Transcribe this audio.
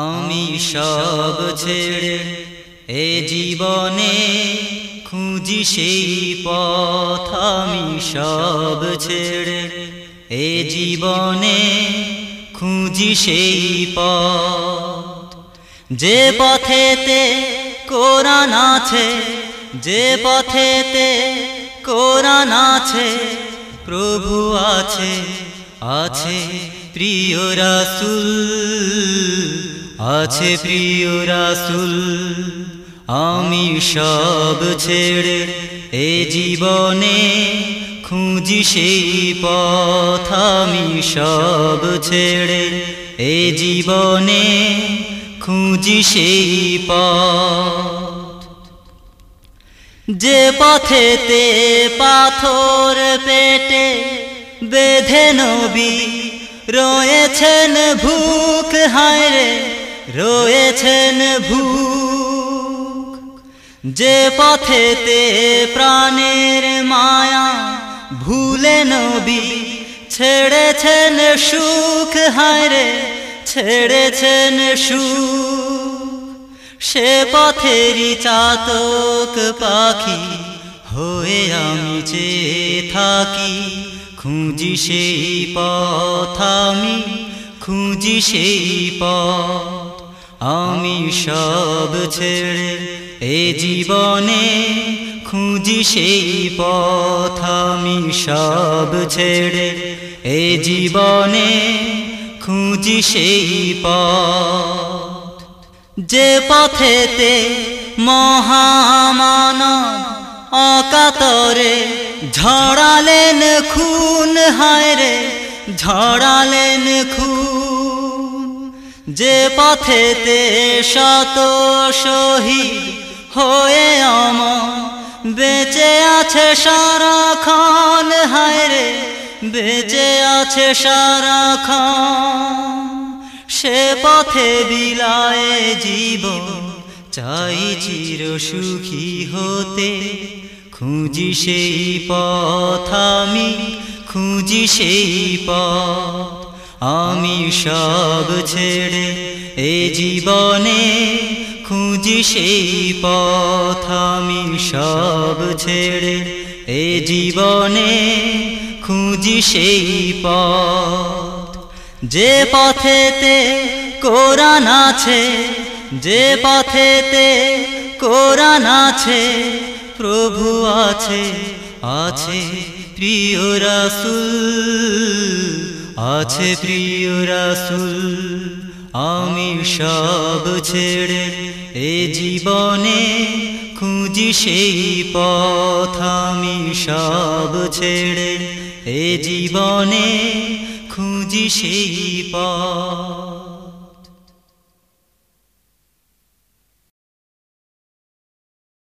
আমি সব ছেড়ে এ জীবনে খুঁজি সেই পথ আমি সব ছেড়ে এ জীবনে খুঁজি সেই পথ। যে পথেতে কোরআন আছে যে পথেতে কোরআন আছে প্রভু আছে আছে প্রিয় রাসুল। আছে প্রিয় রাসুল, আমি সব ছেড়ে এ জীবনে খুঁজি সেই পথ, আমি সব ছেড়ে এ জীবনে খুঁজি সেই পথ। যে পথেতে পাথর পেটে বেঁধে নবী রয়েছেন, ভুক হায়রে রয়েছেন ভুক যে পথেতে প্রাণের মায়া ভুলে নবী ছেড়েছেন সুখ হায়রে ছেড়েছেন সুখ। সে পথেরই চাতক পাখি হয়ে আমি যে থাকি, খুঁজি সেই পথ আমি, খুঁজি সেই পথ। আমি সব ছেড়ে এ জীবনে খুঁজি সেই পথ আমি সব ছেড়ে এ জীবনে খুঁজি সেই পথ। যে পথেতে মহামানব অকাতরে ঝড়ালেন খুন হায় রে ঝড়ালেন খুন যে পথেতে শত শহীদ হয়ে অম বেঁচে আছে সারাক্ষণ হায়রে বেঁচে আছে সারাক্ষণ। সে পথে বিলায় জীবন, চাই চির সুখী হতে। খুঁজি সেই পথ আমি, খুঁজি সেই পথ। আমি সব ছেড়ে এ জীবনে খুঁজি সেই পথ আমি সব ছেড়ে এ জীবনে খুঁজি সেই পথ। যে পথেতে কোরআন আছে, যে পথেতে কোরআন আছে, প্রভু আছে আছে প্রিয় রাসুল। আছে প্রিয় রাসুল আমি সব ছেড়ে এ জীবনে খুঁজি সেই পথ আমি সব ছেড়ে এ জীবনে খুঁজি সেই পথ।